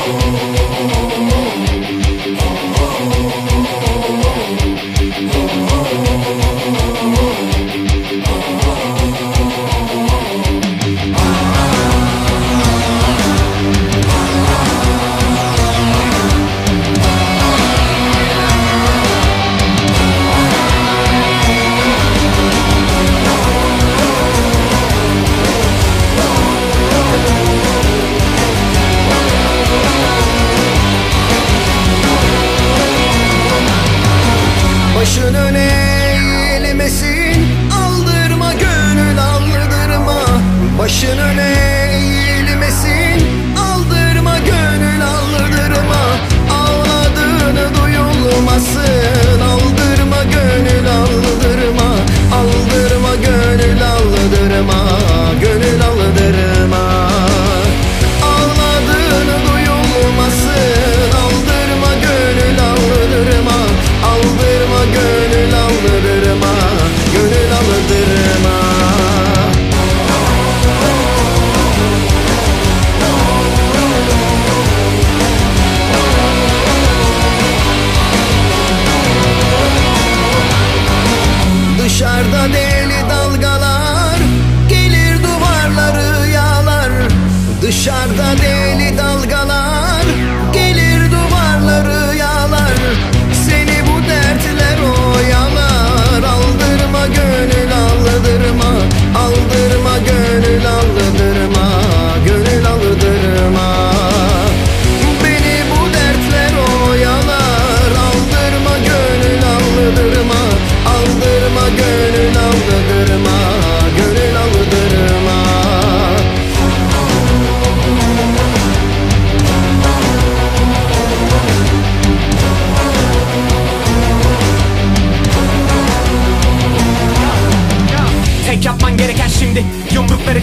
oh. shouldn't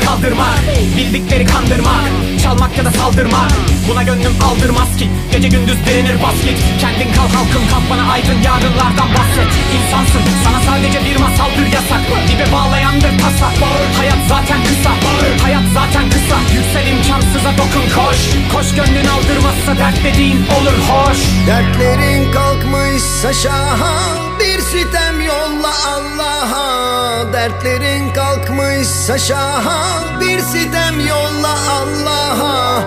kaldırmak Bildikleri kandırmak Çalmak ya da saldırmak Buna gönlüm aldırmaz ki. Gece gündüz direnir basket. Kendin kal halkım kalk bana aydın yarınlardan bahset. İnsansın. Sana sadece bir masaldır yasak. Dibe bağlayandır tasa Hayat zaten kısa. Hayat zaten kısa. Yüksel imkansıza dokun koş. Koş gönlün aldırmazsa dert dediğin olur hoş. Dertlerin kalkmışsa şaha. Bir sitem yolla Allah'a Dertlerin kalkmışsa şaha Bir sitem yolla Allah'a